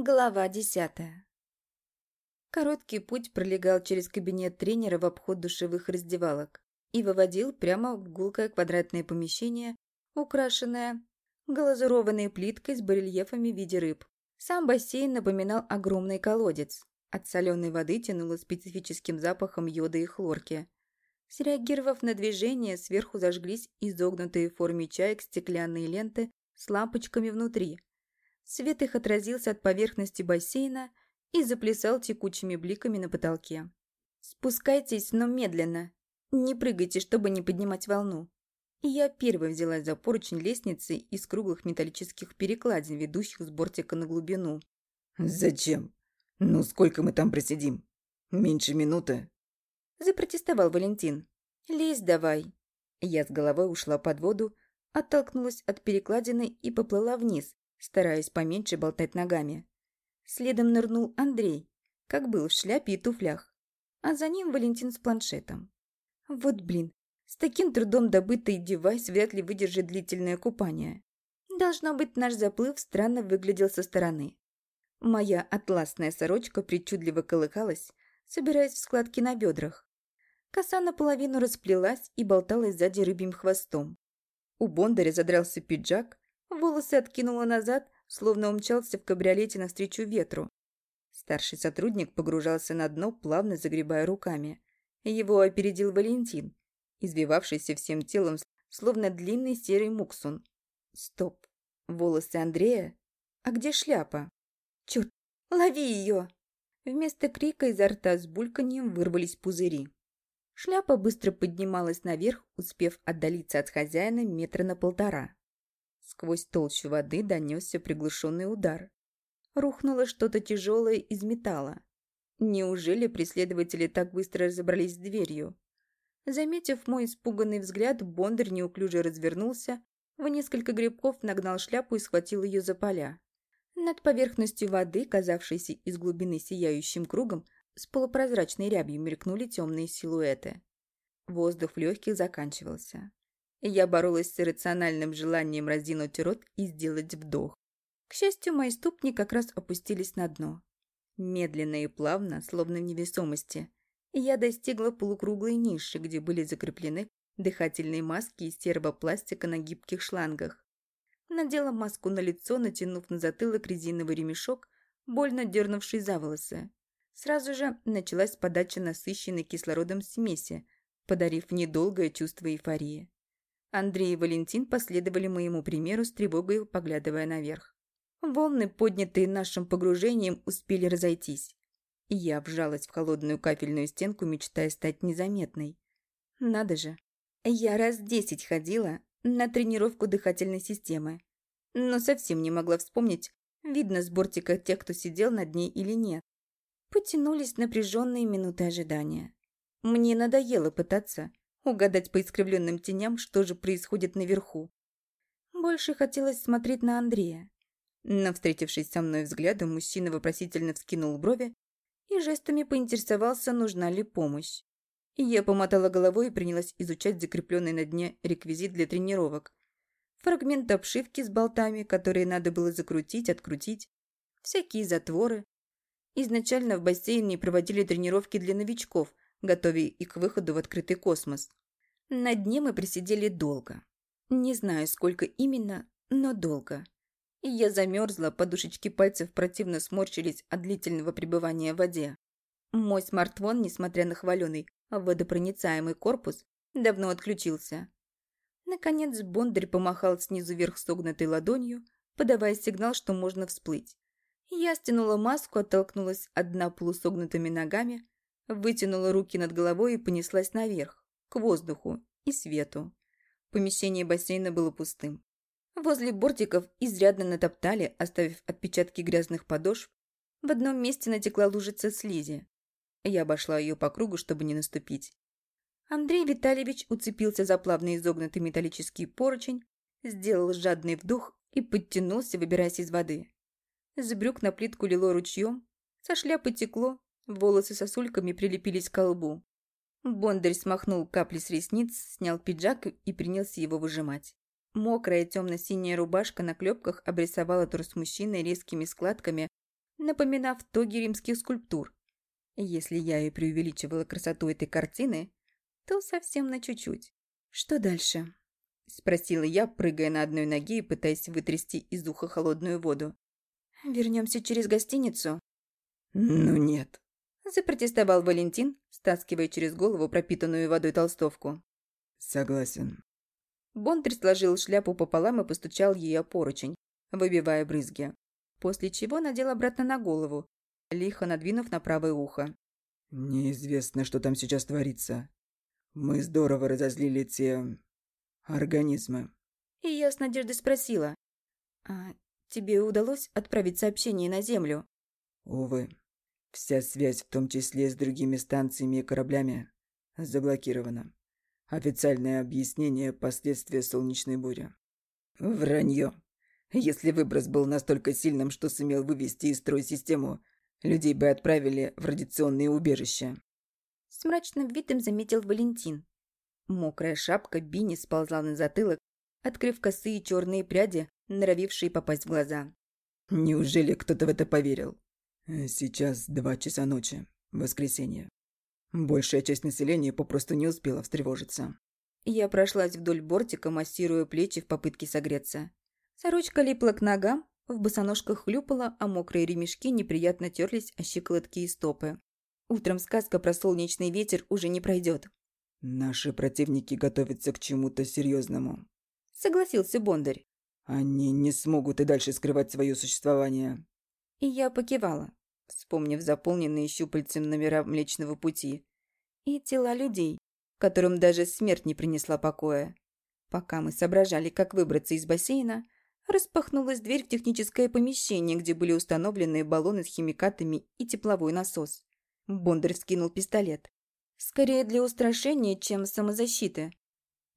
Глава десятая. Короткий путь пролегал через кабинет тренера в обход душевых раздевалок и выводил прямо в гулкое квадратное помещение, украшенное глазурованной плиткой с барельефами в виде рыб. Сам бассейн напоминал огромный колодец. От соленой воды тянуло специфическим запахом йода и хлорки. Среагировав на движение, сверху зажглись изогнутые в форме чаек стеклянные ленты с лампочками внутри – Свет их отразился от поверхности бассейна и заплясал текучими бликами на потолке. «Спускайтесь, но медленно. Не прыгайте, чтобы не поднимать волну». И я первой взялась за поручень лестницы из круглых металлических перекладин, ведущих с бортика на глубину. «Зачем? Ну, сколько мы там просидим? Меньше минуты?» Запротестовал Валентин. «Лезь давай». Я с головой ушла под воду, оттолкнулась от перекладины и поплыла вниз, стараясь поменьше болтать ногами. Следом нырнул Андрей, как был в шляпе и туфлях, а за ним Валентин с планшетом. Вот блин, с таким трудом добытый девайс вряд ли выдержит длительное купание. Должно быть, наш заплыв странно выглядел со стороны. Моя атласная сорочка причудливо колыхалась, собираясь в складки на бедрах. Коса наполовину расплелась и болталась сзади рыбьим хвостом. У Бондаря задрался пиджак, Волосы откинула назад, словно умчался в кабриолете навстречу ветру. Старший сотрудник погружался на дно, плавно загребая руками. Его опередил Валентин, извивавшийся всем телом, словно длинный серый муксун. Стоп. Волосы Андрея? А где шляпа? Черт, лови ее! Вместо крика изо рта с бульканьем вырвались пузыри. Шляпа быстро поднималась наверх, успев отдалиться от хозяина метра на полтора. Сквозь толщу воды донесся приглушенный удар. Рухнуло что-то тяжелое из металла. Неужели преследователи так быстро разобрались с дверью? Заметив мой испуганный взгляд, Бондарь неуклюже развернулся, в несколько грибков нагнал шляпу и схватил ее за поля. Над поверхностью воды, казавшейся из глубины сияющим кругом, с полупрозрачной рябью мелькнули темные силуэты. Воздух в легких заканчивался. Я боролась с иррациональным желанием разинуть рот и сделать вдох. К счастью, мои ступни как раз опустились на дно. Медленно и плавно, словно в невесомости, я достигла полукруглой ниши, где были закреплены дыхательные маски из тербопластика на гибких шлангах. Надела маску на лицо, натянув на затылок резиновый ремешок, больно дернувший за волосы. Сразу же началась подача насыщенной кислородом смеси, подарив недолгое чувство эйфории. Андрей и Валентин последовали моему примеру с тревогой, поглядывая наверх. Волны, поднятые нашим погружением, успели разойтись. Я вжалась в холодную кафельную стенку, мечтая стать незаметной. Надо же. Я раз десять ходила на тренировку дыхательной системы. Но совсем не могла вспомнить, видно с бортика тех, кто сидел над ней или нет. Потянулись напряженные минуты ожидания. Мне надоело пытаться, угадать по искривленным теням, что же происходит наверху. Больше хотелось смотреть на Андрея. Но, встретившись со мной взглядом, мужчина вопросительно вскинул брови и жестами поинтересовался, нужна ли помощь. Я помотала головой и принялась изучать закрепленный на дне реквизит для тренировок. Фрагмент обшивки с болтами, которые надо было закрутить, открутить. Всякие затворы. Изначально в бассейне проводили тренировки для новичков, готовя их к выходу в открытый космос. На дне мы присидели долго. Не знаю, сколько именно, но долго. И я замерзла, подушечки пальцев противно сморщились от длительного пребывания в воде. Мой смартфон, несмотря на хваленый водопроницаемый корпус, давно отключился. Наконец Бондарь помахал снизу вверх согнутой ладонью, подавая сигнал, что можно всплыть. Я стянула маску, оттолкнулась от дна полусогнутыми ногами, вытянула руки над головой и понеслась наверх к воздуху и свету. Помещение бассейна было пустым. Возле бортиков изрядно натоптали, оставив отпечатки грязных подошв. В одном месте натекла лужица слизи. Я обошла ее по кругу, чтобы не наступить. Андрей Витальевич уцепился за плавно изогнутый металлический поручень, сделал жадный вдох и подтянулся, выбираясь из воды. С брюк на плитку лило ручьем, со шляпы текло, волосы сосульками прилепились к лбу. Бондарь смахнул капли с ресниц, снял пиджак и принялся его выжимать. Мокрая темно-синяя рубашка на клепках обрисовала торс мужчины резкими складками, напоминав тоги римских скульптур. Если я и преувеличивала красоту этой картины, то совсем на чуть-чуть. «Что дальше?» – спросила я, прыгая на одной ноге и пытаясь вытрясти из уха холодную воду. «Вернемся через гостиницу?» «Ну нет», – запротестовал Валентин, стаскивая через голову пропитанную водой толстовку. «Согласен». Бондарь сложил шляпу пополам и постучал ей о поручень, выбивая брызги, после чего надел обратно на голову, лихо надвинув на правое ухо. «Неизвестно, что там сейчас творится. Мы здорово разозлили те... организмы». И я с надеждой спросила, «А тебе удалось отправить сообщение на Землю?» «Увы. Вся связь, в том числе с другими станциями и кораблями, заблокирована. Официальное объяснение – последствия солнечной бури». «Вранье. Если выброс был настолько сильным, что сумел вывести из строя систему, людей бы отправили в радиационные убежища. С мрачным видом заметил Валентин. Мокрая шапка Бини сползла на затылок, открыв косые черные пряди, норовившие попасть в глаза. «Неужели кто-то в это поверил?» «Сейчас два часа ночи, воскресенье. Большая часть населения попросту не успела встревожиться». Я прошлась вдоль бортика, массируя плечи в попытке согреться. Сорочка липла к ногам, в босоножках хлюпала, а мокрые ремешки неприятно терлись о щиколотки и стопы. Утром сказка про солнечный ветер уже не пройдет. «Наши противники готовятся к чему-то серьезному», — согласился Бондарь. «Они не смогут и дальше скрывать свое существование». И я покивала, вспомнив заполненные щупальцем номера Млечного Пути. И тела людей, которым даже смерть не принесла покоя. Пока мы соображали, как выбраться из бассейна, Распахнулась дверь в техническое помещение, где были установлены баллоны с химикатами и тепловой насос. Бондарь вскинул пистолет. Скорее для устрашения, чем самозащиты.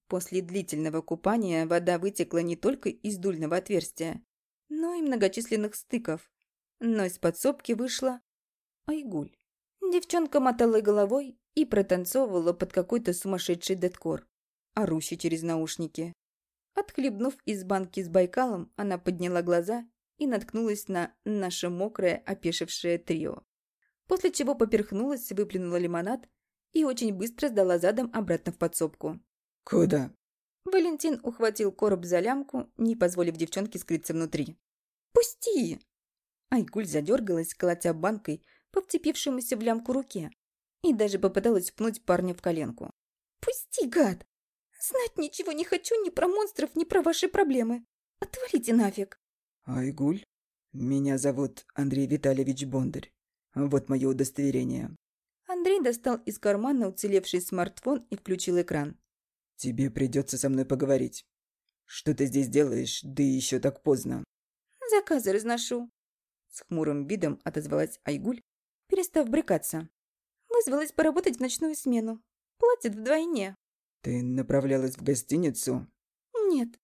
После длительного купания вода вытекла не только из дульного отверстия, но и многочисленных стыков. Но из подсобки вышла Айгуль. Девчонка мотала головой и протанцовывала под какой-то сумасшедший деткор, орущий через наушники. Отхлебнув из банки с Байкалом, она подняла глаза и наткнулась на наше мокрое, опешившее трио. После чего поперхнулась, выплюнула лимонад и очень быстро сдала задом обратно в подсобку. «Куда?» Валентин ухватил короб за лямку, не позволив девчонке скрыться внутри. «Пусти!» Айгуль задергалась, колотя банкой по вцепившемуся в лямку руке и даже попыталась пнуть парня в коленку. «Пусти, гад!» Знать ничего не хочу ни про монстров, ни про ваши проблемы. Отвалите нафиг. Айгуль, меня зовут Андрей Витальевич Бондарь. Вот мое удостоверение. Андрей достал из кармана уцелевший смартфон и включил экран. Тебе придется со мной поговорить. Что ты здесь делаешь, да еще так поздно? Заказы разношу. С хмурым видом отозвалась Айгуль, перестав брыкаться. Вызвалась поработать в ночную смену. Платят вдвойне. «Ты направлялась в гостиницу?» «Нет.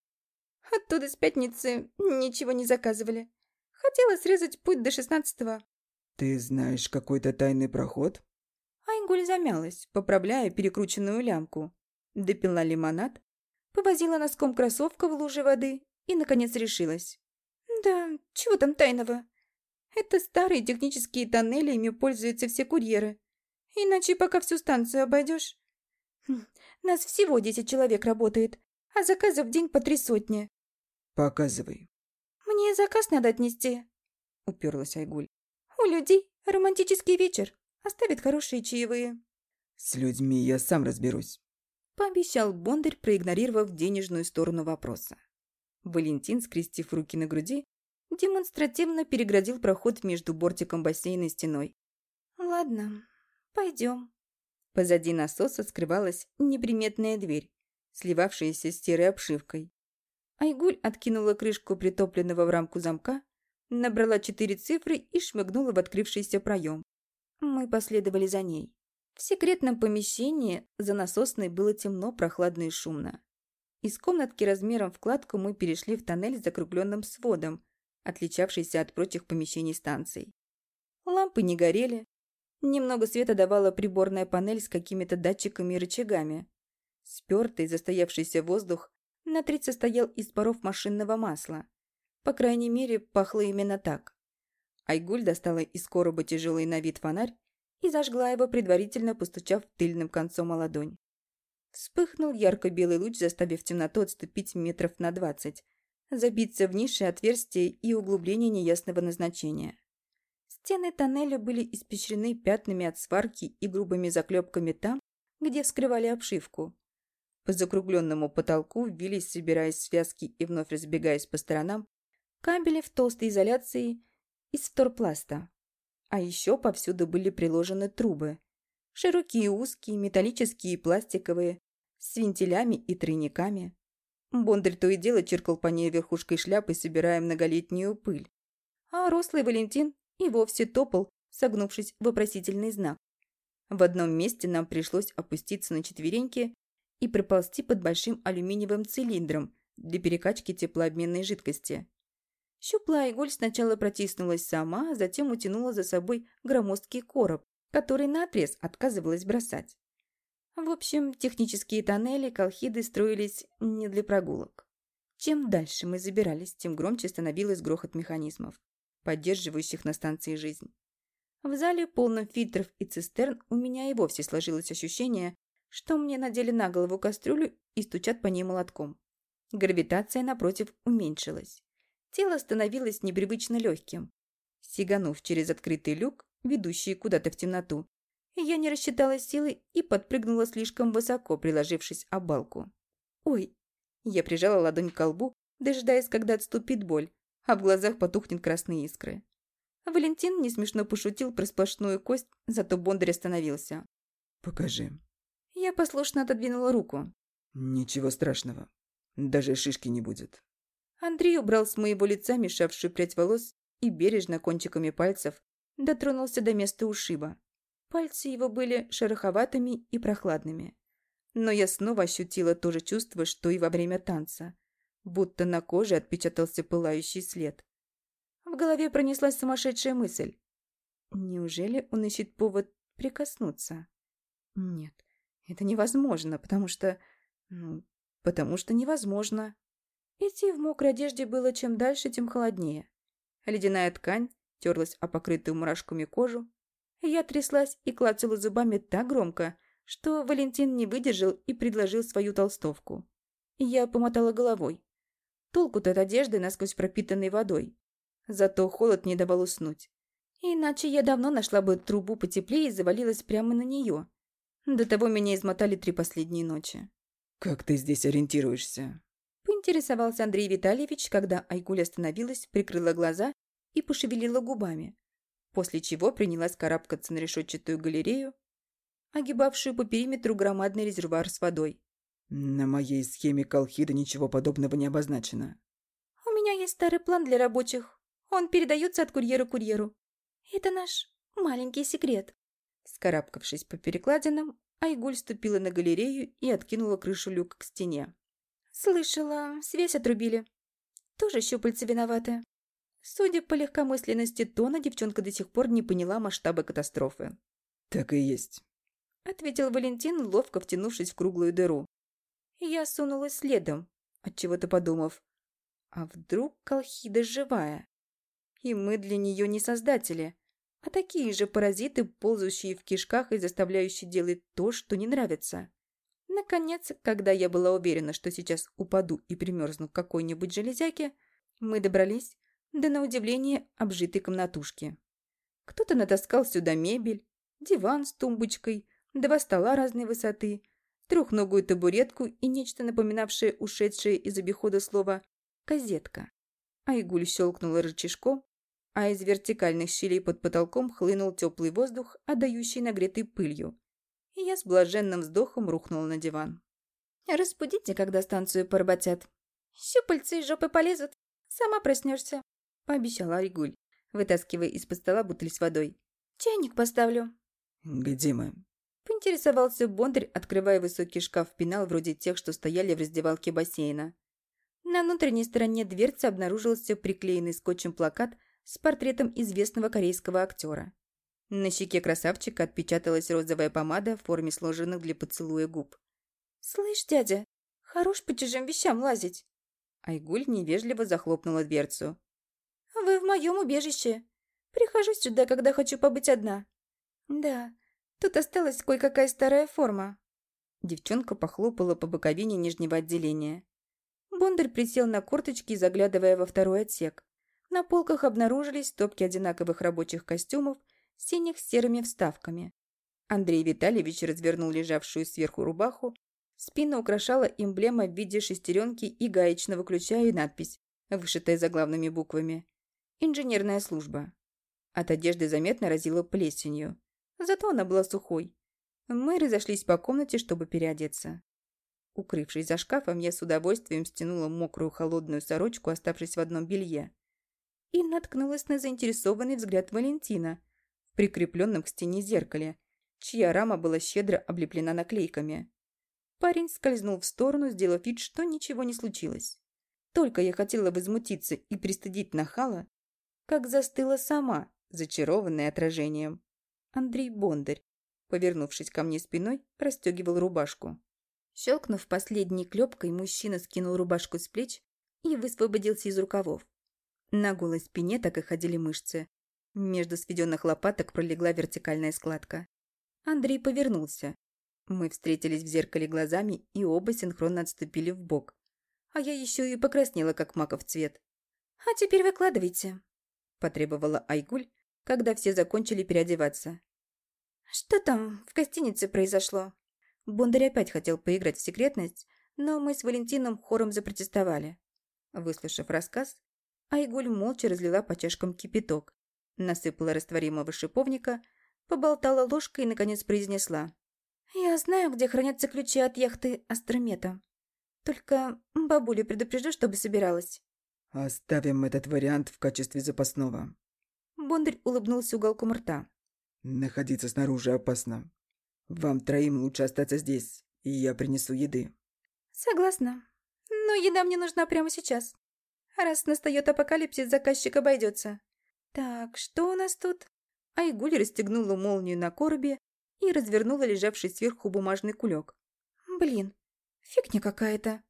Оттуда с пятницы ничего не заказывали. Хотела срезать путь до шестнадцатого». «Ты знаешь какой-то тайный проход?» Айгуль замялась, поправляя перекрученную лямку. Допила лимонад, повозила носком кроссовка в луже воды и, наконец, решилась. «Да, чего там тайного? Это старые технические тоннели, ими пользуются все курьеры. Иначе пока всю станцию обойдешь, Хм, нас всего десять человек работает, а заказов в день по три сотни. Показывай. Мне заказ надо отнести, уперлась Айгуль. У людей романтический вечер. Оставят хорошие чаевые. С людьми я сам разберусь. Пообещал Бондарь, проигнорировав денежную сторону вопроса. Валентин, скрестив руки на груди, демонстративно переградил проход между бортиком бассейна и стеной. «Ладно, пойдем». Позади насоса скрывалась неприметная дверь, сливавшаяся с серой обшивкой. Айгуль откинула крышку притопленного в рамку замка, набрала четыре цифры и шмыгнула в открывшийся проем. Мы последовали за ней. В секретном помещении за насосной было темно, прохладно и шумно. Из комнатки размером в кладку мы перешли в тоннель с закругленным сводом, отличавшийся от прочих помещений станций. Лампы не горели, Немного света давала приборная панель с какими-то датчиками и рычагами. Спёртый, застоявшийся воздух на треть состоял из паров машинного масла. По крайней мере, пахло именно так. Айгуль достала из короба тяжелый на вид фонарь и зажгла его, предварительно постучав тыльным концом о ладонь. Вспыхнул ярко-белый луч, заставив темноту отступить метров на двадцать, забиться в ниши, отверстия и углубления неясного назначения. Стены тоннеля были испещрены пятнами от сварки и грубыми заклепками там, где вскрывали обшивку. По закругленному потолку вились, собираясь связки и вновь разбегаясь по сторонам, кабели в толстой изоляции из вторпласта. А еще повсюду были приложены трубы. Широкие, узкие, металлические и пластиковые, с вентилями и тройниками. Бондарь то и дело чиркал по ней верхушкой шляпы, собирая многолетнюю пыль. А рослый Валентин и вовсе топал, согнувшись в вопросительный знак. В одном месте нам пришлось опуститься на четвереньки и проползти под большим алюминиевым цилиндром для перекачки теплообменной жидкости. Щуплая иголь сначала протиснулась сама, а затем утянула за собой громоздкий короб, который наотрез отказывалась бросать. В общем, технические тоннели колхиды строились не для прогулок. Чем дальше мы забирались, тем громче становилось грохот механизмов, поддерживающих на станции жизнь. В зале, полном фильтров и цистерн, у меня и вовсе сложилось ощущение, что мне надели на голову кастрюлю и стучат по ней молотком. Гравитация, напротив, уменьшилась. Тело становилось непривычно легким. Сиганув через открытый люк, ведущий куда-то в темноту, я не рассчитала силы и подпрыгнула слишком высоко, приложившись об балку. «Ой!» Я прижала ладонь к колбу, дожидаясь, когда отступит боль, а в глазах потухнет красные искры. Валентин не смешно пошутил про сплошную кость, зато Бондарь остановился. «Покажи». Я послушно отодвинула руку. «Ничего страшного. Даже шишки не будет». Андрей убрал с моего лица мешавшую прядь волос и бережно кончиками пальцев дотронулся до места ушиба. Пальцы его были шероховатыми и прохладными. Но я снова ощутила то же чувство, что и во время танца. Будто на коже отпечатался пылающий след. В голове пронеслась сумасшедшая мысль. Неужели он ищет повод прикоснуться? Нет, это невозможно, потому что... Ну, потому что невозможно. Идти в мокрой одежде было чем дальше, тем холоднее. Ледяная ткань терлась о покрытую мурашками кожу. Я тряслась и клацала зубами так громко, что Валентин не выдержал и предложил свою толстовку. Я помотала головой. Толку-то от одежды, насквозь пропитанной водой. Зато холод не давал уснуть. Иначе я давно нашла бы трубу потеплее и завалилась прямо на нее. До того меня измотали три последние ночи. «Как ты здесь ориентируешься?» Поинтересовался Андрей Витальевич, когда Айгуль остановилась, прикрыла глаза и пошевелила губами. После чего принялась карабкаться на решетчатую галерею, огибавшую по периметру громадный резервуар с водой. «На моей схеме Колхида ничего подобного не обозначено». «У меня есть старый план для рабочих. Он передается от курьера курьеру. Это наш маленький секрет». Скарабкавшись по перекладинам, Айгуль ступила на галерею и откинула крышу люка к стене. «Слышала, связь отрубили. Тоже щупальца виноваты». Судя по легкомысленности тона, девчонка до сих пор не поняла масштаба катастрофы. «Так и есть», — ответил Валентин, ловко втянувшись в круглую дыру. Я сунулась следом, отчего-то подумав, а вдруг Колхида живая? И мы для нее не создатели, а такие же паразиты, ползающие в кишках и заставляющие делать то, что не нравится. Наконец, когда я была уверена, что сейчас упаду и примерзну к какой-нибудь железяке, мы добрались до, на удивление, обжитой комнатушки. Кто-то натаскал сюда мебель, диван с тумбочкой, два стола разной высоты, трехногую табуретку и нечто напоминавшее ушедшее из обихода слово «казетка». Айгуль щелкнула рычажком, а из вертикальных щелей под потолком хлынул теплый воздух, отдающий нагретой пылью. И я с блаженным вздохом рухнула на диван. «Разбудите, когда станцию поработят. Щупальцы из жопы полезут. Сама проснешься», — пообещала Айгуль, вытаскивая из-под стола бутыль с водой. «Чайник поставлю». «Где мы?» Поинтересовался Бондарь, открывая высокий шкаф-пенал вроде тех, что стояли в раздевалке бассейна. На внутренней стороне дверцы обнаружился приклеенный скотчем плакат с портретом известного корейского актера. На щеке красавчика отпечаталась розовая помада в форме сложенных для поцелуя губ. «Слышь, дядя, хорош по чужим вещам лазить!» Айгуль невежливо захлопнула дверцу. «Вы в моем убежище. Прихожу сюда, когда хочу побыть одна. Да, тут осталась кое-какая старая форма. Девчонка похлопала по боковине нижнего отделения. Бондарь присел на корточки, заглядывая во второй отсек. На полках обнаружились стопки одинаковых рабочих костюмов, синих с серыми вставками. Андрей Витальевич развернул лежавшую сверху рубаху. Спину украшала эмблема в виде шестеренки и гаечного ключа и надпись, вышитая заглавными буквами. «Инженерная служба». От одежды заметно разило плесенью. Зато она была сухой. Мы разошлись по комнате, чтобы переодеться. Укрывшись за шкафом, я с удовольствием стянула мокрую холодную сорочку, оставшись в одном белье. И наткнулась на заинтересованный взгляд Валентина в прикрепленном к стене зеркале, чья рама была щедро облеплена наклейками. Парень скользнул в сторону, сделав вид, что ничего не случилось. Только я хотела возмутиться и пристыдить нахала, как застыла сама, зачарованная отражением. Андрей Бондарь, повернувшись ко мне спиной, расстегивал рубашку. Щелкнув последней клепкой, мужчина скинул рубашку с плеч и высвободился из рукавов. На голой спине так и ходили мышцы. Между сведенных лопаток пролегла вертикальная складка. Андрей повернулся. Мы встретились в зеркале глазами и оба синхронно отступили в бок. А я еще и покраснела, как маков цвет. «А теперь выкладывайте», – потребовала Айгуль, когда все закончили переодеваться. «Что там в гостинице произошло?» Бондарь опять хотел поиграть в секретность, но мы с Валентином хором запротестовали. Выслушав рассказ, Айгуль молча разлила по чашкам кипяток, насыпала растворимого шиповника, поболтала ложкой и, наконец, произнесла. «Я знаю, где хранятся ключи от яхты Астромета. Только бабулю предупрежу, чтобы собиралась». «Оставим этот вариант в качестве запасного». Бондарь улыбнулся уголком рта. «Находиться снаружи опасно. Вам троим лучше остаться здесь, и я принесу еды. Согласна. Но еда мне нужна прямо сейчас. Раз настает апокалипсис, заказчик обойдется. Так, что у нас тут? Айгуль расстегнула молнию на коробе и развернула лежавший сверху бумажный кулек. Блин, фигня какая-то.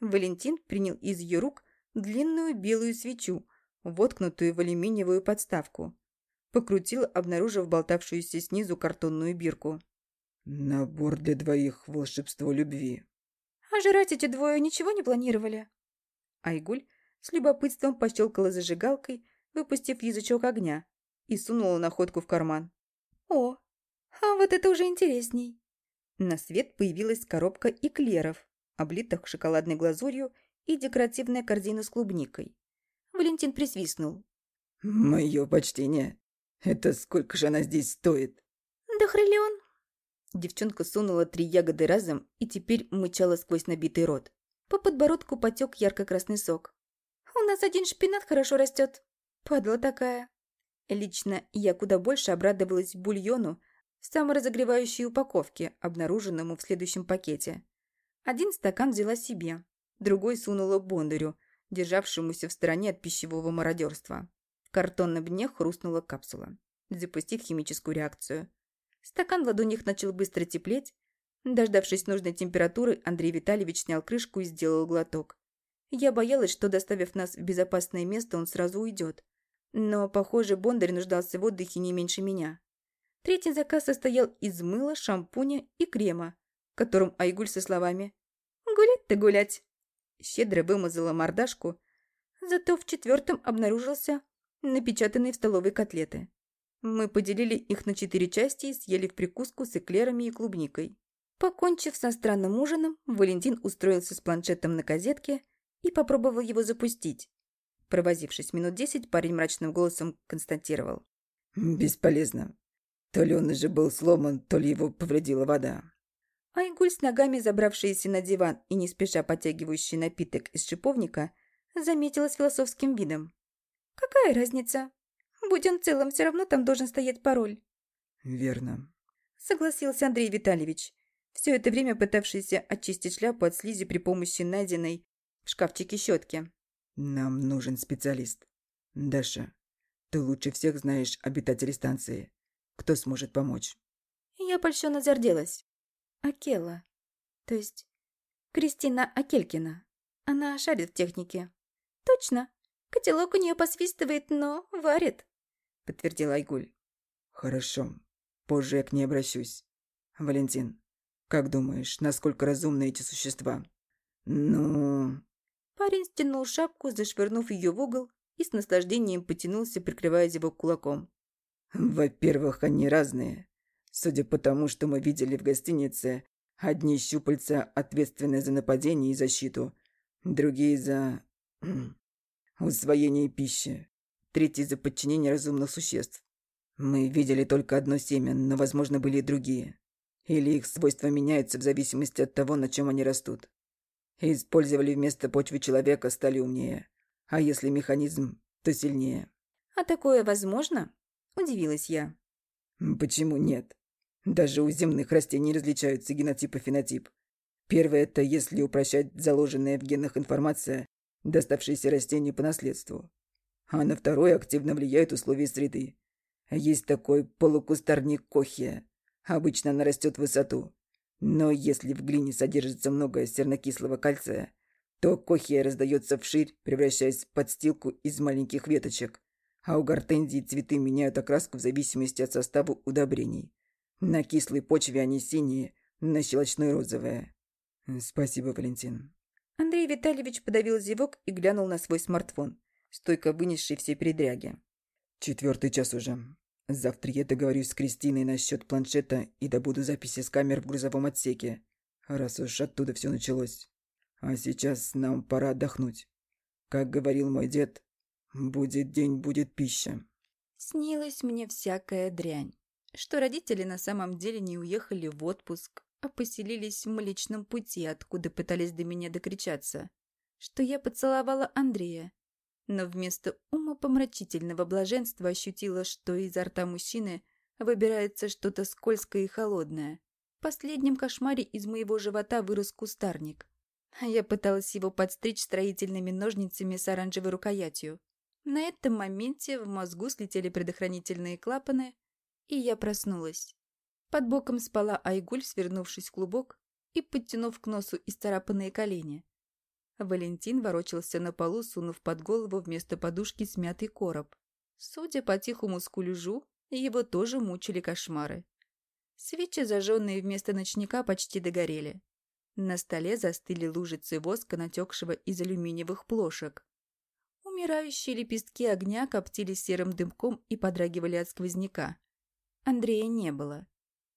Валентин принял из ее рук длинную белую свечу, воткнутую в алюминиевую подставку. Покрутил, обнаружив болтавшуюся снизу картонную бирку. Набор для двоих волшебство любви. А жрать эти двое ничего не планировали? Айгуль с любопытством пощелкала зажигалкой, выпустив язычок огня, и сунула находку в карман. О, а вот это уже интересней. На свет появилась коробка эклеров, облитых шоколадной глазурью и декоративная корзина с клубникой. Валентин присвистнул. «Мое почтение. Это сколько же она здесь стоит?» «Да хриллион. Девчонка сунула три ягоды разом и теперь мычала сквозь набитый рот. По подбородку потек ярко-красный сок. «У нас один шпинат хорошо растет. Падла такая». Лично я куда больше обрадовалась бульону в саморазогревающей упаковке, обнаруженному в следующем пакете. Один стакан взяла себе, другой сунула Бондарю, державшемуся в стороне от пищевого мародерства. В картонном дне хрустнула капсула, запустив химическую реакцию. Стакан в ладонях начал быстро теплеть. Дождавшись нужной температуры, Андрей Витальевич снял крышку и сделал глоток. Я боялась, что, доставив нас в безопасное место, он сразу уйдет. Но, похоже, Бондарь нуждался в отдыхе не меньше меня. Третий заказ состоял из мыла, шампуня и крема, которым Айгуль со словами «Гулять-то гулять!» Щедро вымазала мордашку, зато в четвертом обнаружился напечатанный в столовой котлеты. Мы поделили их на четыре части и съели в прикуску с эклерами и клубникой. Покончив со странным ужином, Валентин устроился с планшетом на козетке и попробовал его запустить. Провозившись минут десять, парень мрачным голосом констатировал. «Бесполезно. То ли он уже был сломан, то ли его повредила вода». Айгуль с ногами, забравшаяся на диван и не спеша потягивающий напиток из шиповника, заметила с философским видом. «Какая разница? Будь он целым, все равно там должен стоять пароль. Верно. Согласился Андрей Витальевич, все это время пытавшийся очистить шляпу от слизи при помощи найденной в шкафчике щетки. Нам нужен специалист. Даша, ты лучше всех знаешь обитателей станции. Кто сможет помочь? Я польщенно зарделась. Акела. То есть Кристина Акелькина. Она шарит в технике. Точно. Котелок у нее посвистывает, но варит. — подтвердил Айгуль. «Хорошо. Позже я к ней обращусь. Валентин, как думаешь, насколько разумны эти существа?» «Ну...» Парень стянул шапку, зашвырнув ее в угол, и с наслаждением потянулся, прикрывая зевок кулаком. «Во-первых, они разные. Судя по тому, что мы видели в гостинице, одни щупальца ответственны за нападение и защиту, другие за... усвоение пищи, третий за подчинение разумных существ. Мы видели только одно семя, но, возможно, были и другие. Или их свойства меняются в зависимости от того, на чем они растут. Использовали вместо почвы человека, стали умнее. А если механизм, то сильнее. «А такое возможно?» – удивилась я. «Почему нет? Даже у земных растений различаются генотип и фенотип. Первое – это если упрощать заложенная в генах информация, доставшаяся растению по наследству. А на второе активно влияют условия среды. Есть такой полукустарник кохия. Обычно она растет в высоту. Но если в глине содержится много сернокислого кальция, то кохия раздается вширь, превращаясь в подстилку из маленьких веточек, а у гортензии цветы меняют окраску в зависимости от состава удобрений. На кислой почве они синие, на щелочной розовые. Спасибо, Валентин. Андрей Витальевич подавил зевок и глянул на свой смартфон, стойко вынесший все передряги. Четвертый час уже. Завтра я договорюсь с Кристиной насчет планшета и добуду записи с камер в грузовом отсеке, раз уж оттуда все началось. А сейчас нам пора отдохнуть. Как говорил мой дед, будет день, будет пища. Снилась мне всякая дрянь, что родители на самом деле не уехали в отпуск, а поселились в Млечном пути, откуда пытались до меня докричаться, что я поцеловала Андрея, но вместо умопомрачительного блаженства ощутила, что изо рта мужчины выбирается что-то скользкое и холодное. В последнем кошмаре из моего живота вырос кустарник. Я пыталась его подстричь строительными ножницами с оранжевой рукоятью. На этом моменте в мозгу слетели предохранительные клапаны, и я проснулась. Под боком спала Айгуль, свернувшись в клубок и подтянув к носу исцарапанные колени. Валентин ворочался на полу, сунув под голову вместо подушки смятый короб. Судя по тихому скулюжу, его тоже мучили кошмары. Свечи, зажженные вместо ночника, почти догорели. На столе застыли лужицы воска, натекшего из алюминиевых плошек. Умирающие лепестки огня коптили серым дымком и подрагивали от сквозняка. Андрея не было.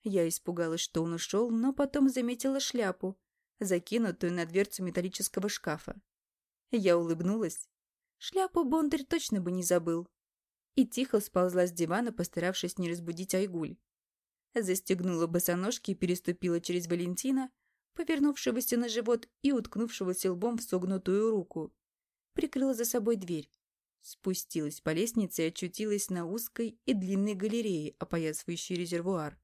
Я испугалась, что он ушел, но потом заметила шляпу, закинутую на дверцу металлического шкафа. Я улыбнулась. Шляпу Бондарь точно бы не забыл. И тихо сползла с дивана, постаравшись не разбудить Айгуль. Застегнула босоножки и переступила через Валентина, повернувшегося на живот и уткнувшегося лбом в согнутую руку. Прикрыла за собой дверь. Спустилась по лестнице и очутилась на узкой и длинной галерее, опоясывающей резервуар.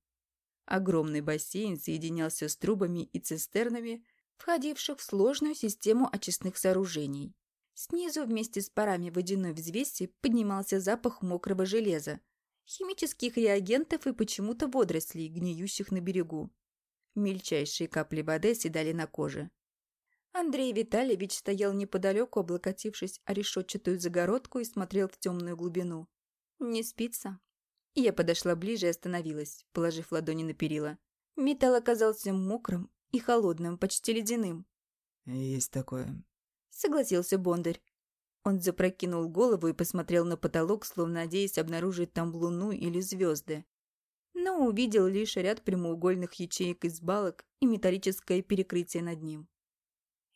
Огромный бассейн соединялся с трубами и цистернами, входивших в сложную систему очистных сооружений. Снизу вместе с парами водяной взвеси поднимался запах мокрого железа, химических реагентов и почему-то водорослей, гниющих на берегу. Мельчайшие капли воды седали на коже. Андрей Витальевич стоял неподалеку, облокотившись о решетчатую загородку и смотрел в темную глубину. «Не спится?» Я подошла ближе и остановилась, положив ладони на перила. Металл оказался мокрым и холодным, почти ледяным. «Есть такое», — согласился Бондарь. Он запрокинул голову и посмотрел на потолок, словно надеясь обнаружить там луну или звезды. Но увидел лишь ряд прямоугольных ячеек из балок и металлическое перекрытие над ним.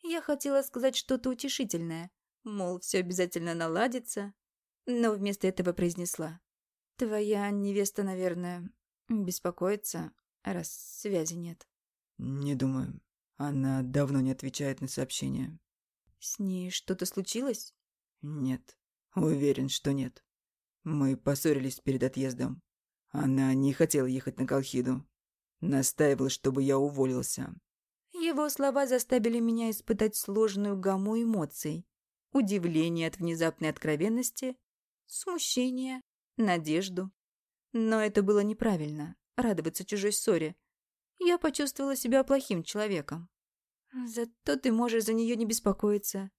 Я хотела сказать что-то утешительное, мол, все обязательно наладится, но вместо этого произнесла. Твоя невеста, наверное, беспокоится, раз связи нет. Не думаю. Она давно не отвечает на сообщения. С ней что-то случилось? Нет. Уверен, что нет. Мы поссорились перед отъездом. Она не хотела ехать на Колхиду. Настаивала, чтобы я уволился. Его слова заставили меня испытать сложную гамму эмоций. Удивление от внезапной откровенности, смущение, надежду. Но это было неправильно – радоваться чужой ссоре. Я почувствовала себя плохим человеком. Зато ты можешь за нее не беспокоиться.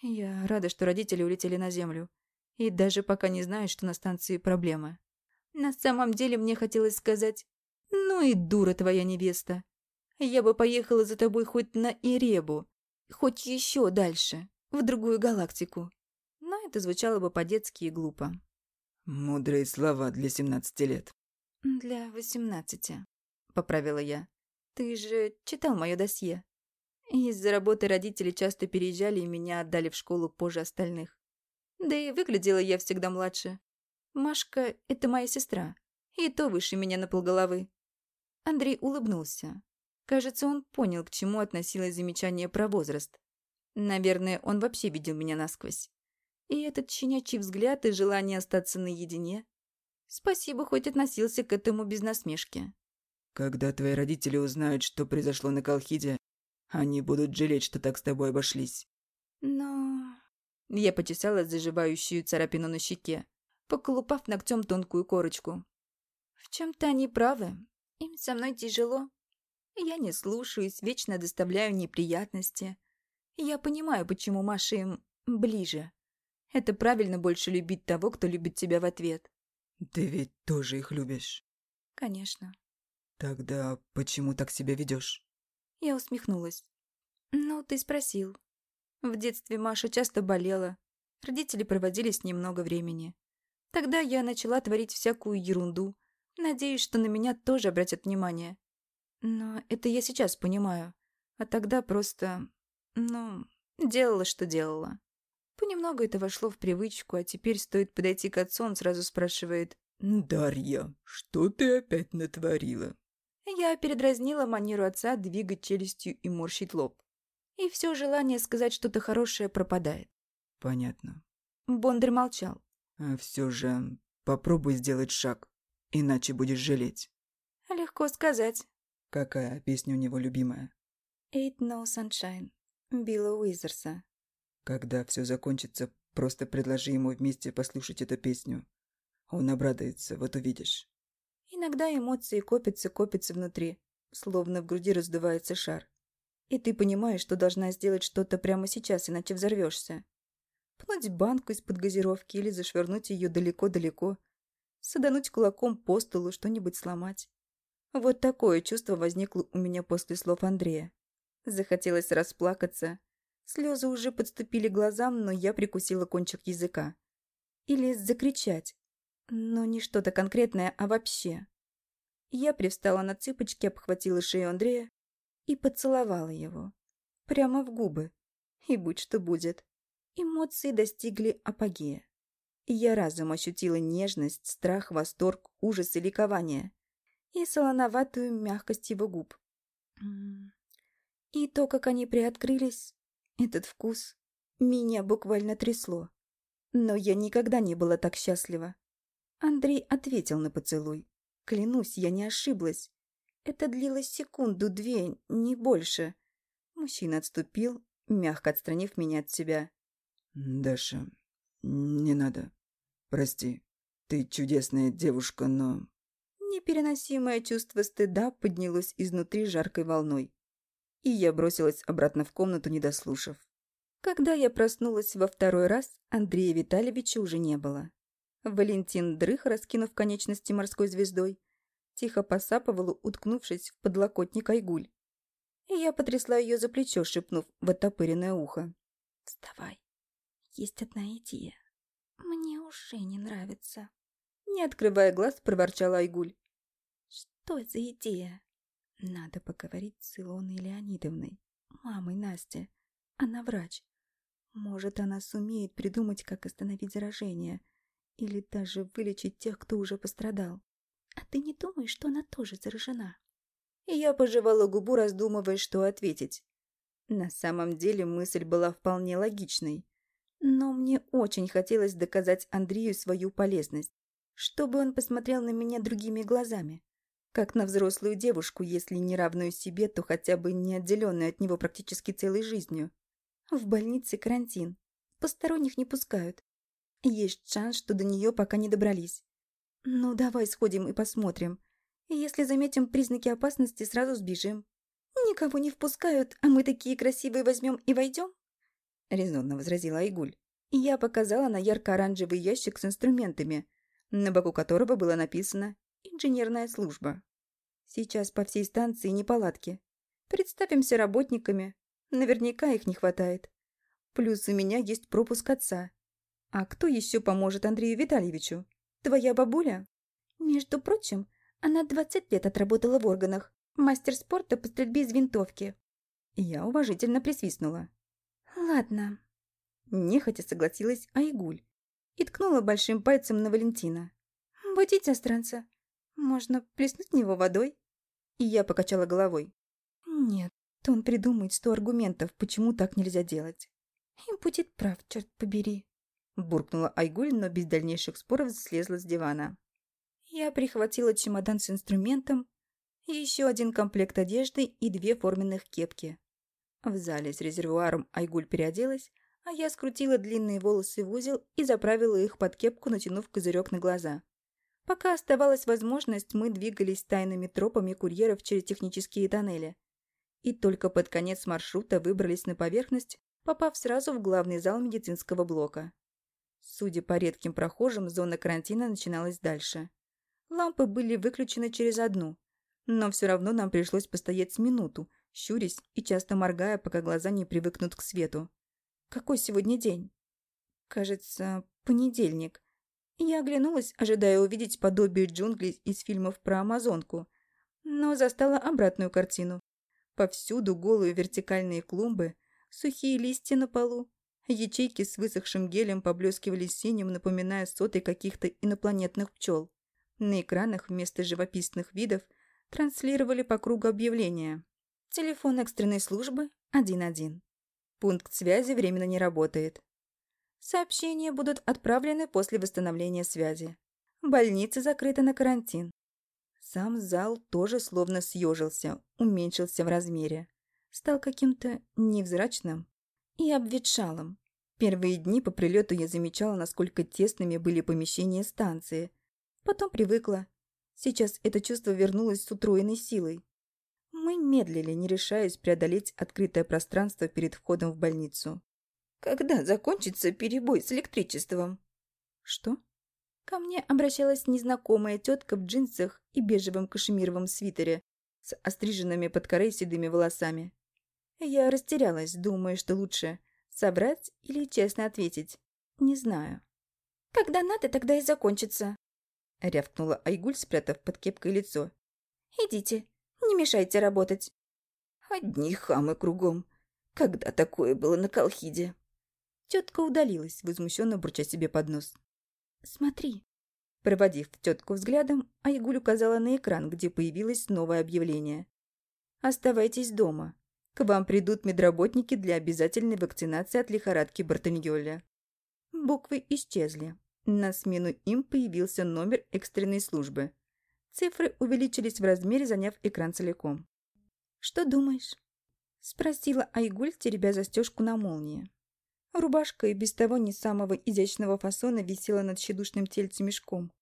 Я рада, что родители улетели на землю. И даже пока не знаю, что на станции проблемы. На самом деле мне хотелось сказать «Ну и дура твоя невеста. Я бы поехала за тобой хоть на Иребу, хоть еще дальше, в другую галактику». Но это звучало бы по-детски и глупо. Мудрые слова для семнадцати лет. «Для восемнадцати», — поправила я. «Ты же читал мое досье. Из-за работы родители часто переезжали и меня отдали в школу позже остальных. Да и выглядела я всегда младше. Машка — это моя сестра, и то выше меня на полголовы. Андрей улыбнулся. Кажется, он понял, к чему относилось замечание про возраст. Наверное, он вообще видел меня насквозь. И этот щенячий взгляд и желание остаться наедине. Спасибо, хоть относился к этому без насмешки. Когда твои родители узнают, что произошло на Колхиде, они будут жалеть, что так с тобой обошлись. Но... Я почесала заживающую царапину на щеке, поколупав ногтем тонкую корочку. В чем-то они правы. Им со мной тяжело. Я не слушаюсь, вечно доставляю неприятности. Я понимаю, почему Маша им ближе. Это правильно больше любить того, кто любит тебя в ответ. Ты ведь тоже их любишь. Конечно. Тогда почему так себя ведешь? Я усмехнулась. Ну, ты спросил. В детстве Маша часто болела. Родители проводили с ней много времени. Тогда я начала творить всякую ерунду. Надеюсь, что на меня тоже обратят внимание. Но это я сейчас понимаю. А тогда просто... Ну, делала, что делала. Понемногу это вошло в привычку, а теперь стоит подойти к отцу, он сразу спрашивает «Дарья, что ты опять натворила?» Я передразнила манеру отца двигать челюстью и морщить лоб. И все желание сказать что-то хорошее пропадает. Понятно. Бондарь молчал. А все же попробуй сделать шаг, иначе будешь жалеть. Легко сказать. Какая песня у него любимая? Ain't No Sunshine. Билла Уизерса. Когда все закончится, просто предложи ему вместе послушать эту песню. Он обрадуется, вот увидишь. Иногда эмоции копятся, копятся внутри, словно в груди раздувается шар. И ты понимаешь, что должна сделать что-то прямо сейчас, иначе взорвешься. Пнуть банку из-под газировки или зашвырнуть ее далеко-далеко. Садануть кулаком по столу, что-нибудь сломать. Вот такое чувство возникло у меня после слов Андрея. Захотелось расплакаться, Слезы уже подступили к глазам, но я прикусила кончик языка. Или закричать. Но не что-то конкретное, а вообще. Я привстала на цыпочки, обхватила шею Андрея и поцеловала его. Прямо в губы. И будь что будет. Эмоции достигли апогея. Я разом ощутила нежность, страх, восторг, ужас и ликование. И солоноватую мягкость его губ. И то, как они приоткрылись, этот вкус меня буквально трясло. Но я никогда не была так счастлива. Андрей ответил на поцелуй. Клянусь, я не ошиблась. Это длилось секунду-две, не больше. Мужчина отступил, мягко отстранив меня от себя. «Даша, не надо. Прости. Ты чудесная девушка, но...» Непереносимое чувство стыда поднялось изнутри жаркой волной и я бросилась обратно в комнату, не дослушав. Когда я проснулась во второй раз, Андрея Витальевича уже не было. Валентин дрых, раскинув конечности морской звездой, тихо посапывала, уткнувшись в подлокотник Айгуль. И я потрясла ее за плечо, шепнув в оттопыренное ухо. «Вставай, есть одна идея. Мне уже не нравится». Не открывая глаз, проворчала Айгуль. «Что за идея?» Надо поговорить с Илоной Леонидовной, мамой Насти. Она врач. Может, она сумеет придумать, как остановить заражение. Или даже вылечить тех, кто уже пострадал. А ты не думаешь, что она тоже заражена? И я пожевала губу, раздумывая, что ответить. На самом деле мысль была вполне логичной. Но мне очень хотелось доказать Андрею свою полезность, чтобы он посмотрел на меня другими глазами как на взрослую девушку, если не равную себе, то хотя бы не отделенную от него практически целой жизнью. В больнице карантин. Посторонних не пускают. Есть шанс, что до нее пока не добрались. Ну, давай сходим и посмотрим. Если заметим признаки опасности, сразу сбежим. Никого не впускают, а мы такие красивые возьмем и войдем? Резонно возразила Айгуль. Я показала на ярко-оранжевый ящик с инструментами, на боку которого было написано «Инженерная служба». Сейчас по всей станции неполадки. Представимся работниками. Наверняка их не хватает. Плюс у меня есть пропуск отца. А кто еще поможет Андрею Витальевичу? Твоя бабуля? Между прочим, она 20 лет отработала в органах. Мастер спорта по стрельбе из винтовки. Я уважительно присвистнула. Ладно. Нехотя согласилась Айгуль и ткнула большим пальцем на Валентина. «Будите странца. Можно плеснуть в него водой?» И я покачала головой. «Нет, то он придумает сто аргументов, почему так нельзя делать. И будет прав, черт побери». Буркнула Айгуль, но без дальнейших споров слезла с дивана. Я прихватила чемодан с инструментом, еще один комплект одежды и две форменных кепки. В зале с резервуаром Айгуль переоделась, а я скрутила длинные волосы в узел и заправила их под кепку, натянув козырек на глаза. Пока оставалась возможность, мы двигались тайными тропами курьеров через технические тоннели. И только под конец маршрута выбрались на поверхность, попав сразу в главный зал медицинского блока. Судя по редким прохожим, зона карантина начиналась дальше. Лампы были выключены через одну, но все равно нам пришлось постоять с минуту, щурясь и часто моргая, пока глаза не привыкнут к свету. Какой сегодня день? Кажется, понедельник. Я оглянулась, ожидая увидеть подобие джунглей из фильмов про Амазонку, но застала обратную картину. Повсюду голые вертикальные клумбы, сухие листья на полу, ячейки с высохшим гелем поблескивали синим, напоминая соты каких-то инопланетных пчел. На экранах вместо живописных видов транслировали по кругу объявления. Телефон экстренной службы 1.1. Пункт связи временно не работает. Сообщения будут отправлены после восстановления связи. Больница закрыта на карантин. Сам зал тоже словно съежился, уменьшился в размере. Стал каким-то невзрачным и обветшалым. Первые дни по прилету я замечала, насколько тесными были помещения станции. Потом привыкла. Сейчас это чувство вернулось с утроенной силой. Мы медлили, не решаясь преодолеть открытое пространство перед входом в больницу. Когда закончится перебой с электричеством? Что? Ко мне обращалась незнакомая тетка в джинсах и бежевом кашемировом свитере с остриженными под корей седыми волосами. Я растерялась, думая, что лучше собрать или честно ответить. Не знаю. «Когда надо, тогда и закончится», — рявкнула Айгуль, спрятав под кепкой лицо. «Идите, не мешайте работать». «Одни хамы кругом. Когда такое было на Колхиде?» Тетка удалилась, возмущенно бурча себе под нос. «Смотри». Проводив тетку взглядом, Айгуль указала на экран, где появилось новое объявление. «Оставайтесь дома. К вам придут медработники для обязательной вакцинации от лихорадки Бартеньоля». Буквы исчезли. На смену им появился номер экстренной службы. Цифры увеличились в размере, заняв экран целиком. «Что думаешь?» – спросила Айгуль, теребя застежку на молнии. Рубашка и без того не самого изящного фасона висела над щедушным тельцем мешком.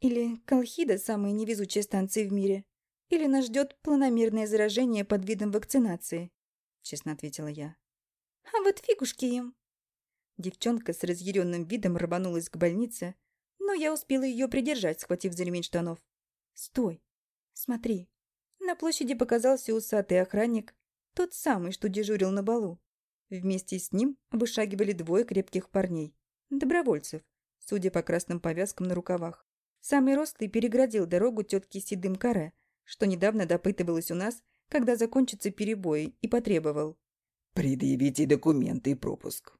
Или Колхида – самая невезучая станция в мире. Или нас ждет планомерное заражение под видом вакцинации, честно ответила я. А вот фигушки им. Девчонка с разъяренным видом рванулась к больнице, но я успела ее придержать, схватив за ремень штанов. «Стой! Смотри!» На площади показался усатый охранник, тот самый, что дежурил на балу. Вместе с ним вышагивали двое крепких парней, добровольцев, судя по красным повязкам на рукавах. Самый рослый переградил дорогу тетке Седым Каре, что недавно допытывалась у нас, когда закончится перебой, и потребовал. «Предъявите документы и пропуск».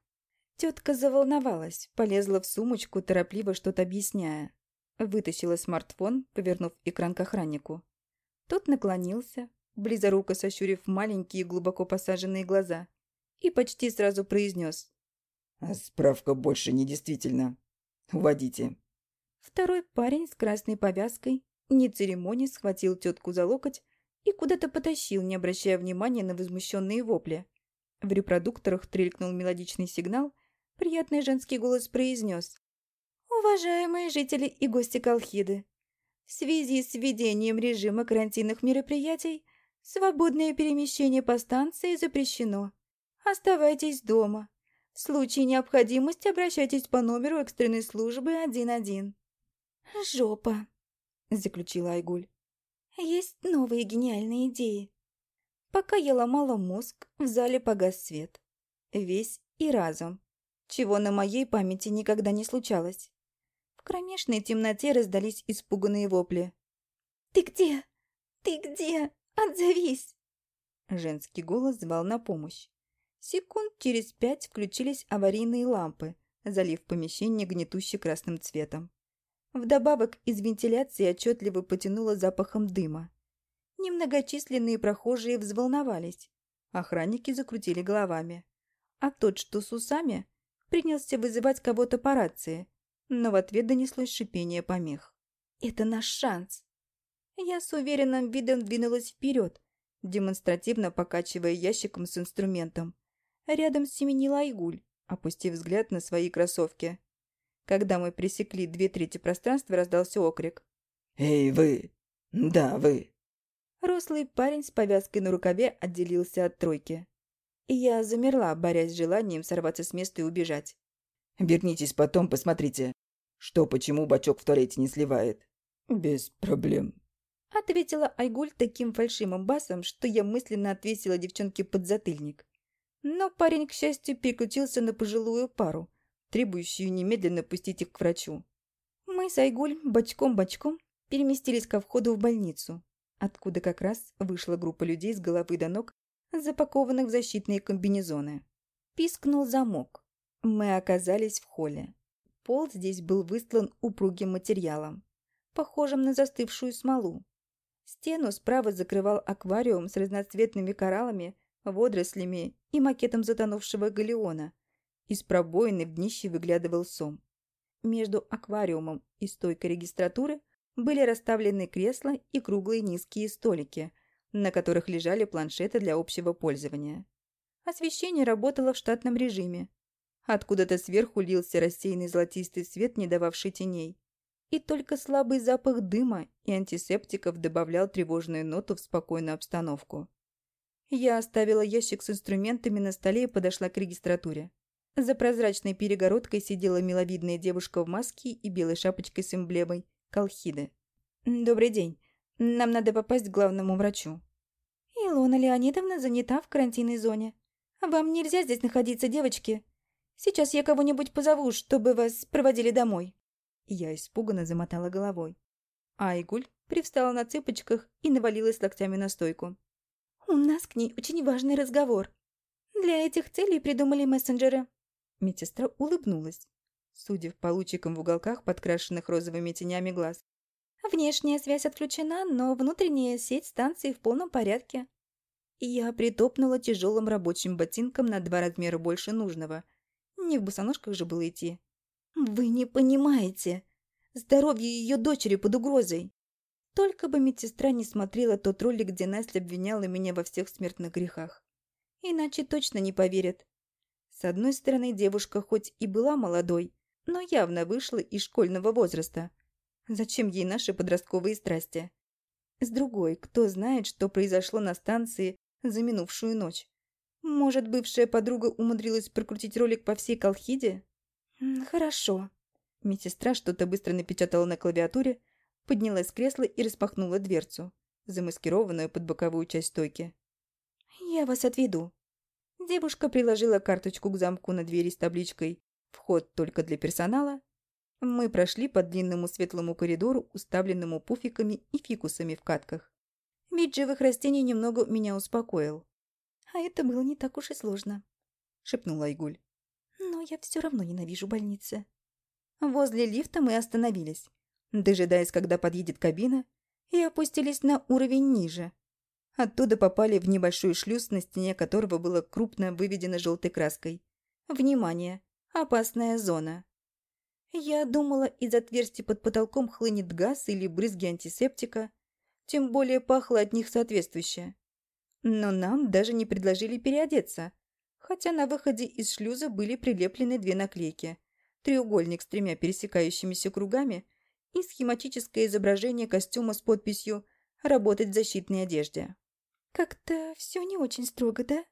Тетка заволновалась, полезла в сумочку, торопливо что-то объясняя. Вытащила смартфон, повернув экран к охраннику. Тот наклонился, близоруко сощурив маленькие глубоко посаженные глаза и почти сразу произнес. «А справка больше не действительна. Уводите». Второй парень с красной повязкой, не церемоний, схватил тетку за локоть и куда-то потащил, не обращая внимания на возмущенные вопли. В репродукторах трелькнул мелодичный сигнал, приятный женский голос произнес. «Уважаемые жители и гости Колхиды, в связи с введением режима карантинных мероприятий, свободное перемещение по станции запрещено. Оставайтесь дома. В случае необходимости обращайтесь по номеру экстренной службы 11. «Жопа», — заключила Айгуль. «Есть новые гениальные идеи». Пока я ломала мозг, в зале погас свет. Весь и разом, чего на моей памяти никогда не случалось. Кромешной темноте раздались испуганные вопли. «Ты где? Ты где? Отзовись!» Женский голос звал на помощь. Секунд через пять включились аварийные лампы, залив помещение гнетуще красным цветом. Вдобавок из вентиляции отчетливо потянуло запахом дыма. Немногочисленные прохожие взволновались. Охранники закрутили головами. А тот, что с усами, принялся вызывать кого-то по рации, но в ответ донеслось шипение помех. «Это наш шанс!» Я с уверенным видом двинулась вперед, демонстративно покачивая ящиком с инструментом. Рядом семенила Айгуль, опустив взгляд на свои кроссовки. Когда мы пресекли две трети пространства, раздался окрик. «Эй, вы! Да, вы!» Рослый парень с повязкой на рукаве отделился от тройки. И я замерла, борясь с желанием сорваться с места и убежать. «Вернитесь потом, посмотрите, что почему бачок в туалете не сливает». «Без проблем», — ответила Айгуль таким фальшивым басом, что я мысленно отвесила девчонке подзатыльник. Но парень, к счастью, переключился на пожилую пару, требующую немедленно пустить их к врачу. Мы с Айгуль бочком-бочком переместились ко входу в больницу, откуда как раз вышла группа людей с головы до ног, запакованных в защитные комбинезоны. Пискнул замок. Мы оказались в холле. Пол здесь был выстлан упругим материалом, похожим на застывшую смолу. Стену справа закрывал аквариум с разноцветными кораллами водорослями и макетом затонувшего галеона. Из пробоины в днище выглядывал сом. Между аквариумом и стойкой регистратуры были расставлены кресла и круглые низкие столики, на которых лежали планшеты для общего пользования. Освещение работало в штатном режиме. Откуда-то сверху лился рассеянный золотистый свет, не дававший теней. И только слабый запах дыма и антисептиков добавлял тревожную ноту в спокойную обстановку. Я оставила ящик с инструментами на столе и подошла к регистратуре. За прозрачной перегородкой сидела миловидная девушка в маске и белой шапочкой с эмблемой Колхиды. «Добрый день. Нам надо попасть к главному врачу». «Илона Леонидовна занята в карантинной зоне. Вам нельзя здесь находиться, девочки. Сейчас я кого-нибудь позову, чтобы вас проводили домой». Я испуганно замотала головой. Айгуль привстала на цыпочках и навалилась локтями на стойку. У нас к ней очень важный разговор. Для этих целей придумали мессенджеры. Медсестра улыбнулась, судя по лучикам в уголках, подкрашенных розовыми тенями глаз. Внешняя связь отключена, но внутренняя сеть станции в полном порядке. Я притопнула тяжелым рабочим ботинком на два размера больше нужного. Не в босоножках же было идти. «Вы не понимаете. Здоровье ее дочери под угрозой. Только бы медсестра не смотрела тот ролик, где Настя обвиняла меня во всех смертных грехах. Иначе точно не поверят. С одной стороны, девушка хоть и была молодой, но явно вышла из школьного возраста. Зачем ей наши подростковые страсти? С другой, кто знает, что произошло на станции за минувшую ночь? Может, бывшая подруга умудрилась прокрутить ролик по всей Колхиде? Хорошо. Медсестра что-то быстро напечатала на клавиатуре, поднялась с кресла и распахнула дверцу, замаскированную под боковую часть стойки. «Я вас отведу». Девушка приложила карточку к замку на двери с табличкой «Вход только для персонала». Мы прошли по длинному светлому коридору, уставленному пуфиками и фикусами в катках. Вид живых растений немного меня успокоил. «А это было не так уж и сложно», — шепнула Айгуль. «Но я все равно ненавижу больницы». Возле лифта мы остановились дожидаясь, когда подъедет кабина, и опустились на уровень ниже. Оттуда попали в небольшой шлюз, на стене которого было крупно выведено желтой краской. «Внимание! Опасная зона!» Я думала, из отверстий под потолком хлынет газ или брызги антисептика, тем более пахло от них соответствующе. Но нам даже не предложили переодеться, хотя на выходе из шлюза были прилеплены две наклейки. Треугольник с тремя пересекающимися кругами и схематическое изображение костюма с подписью «Работать в защитной одежде». «Как-то все не очень строго, да?»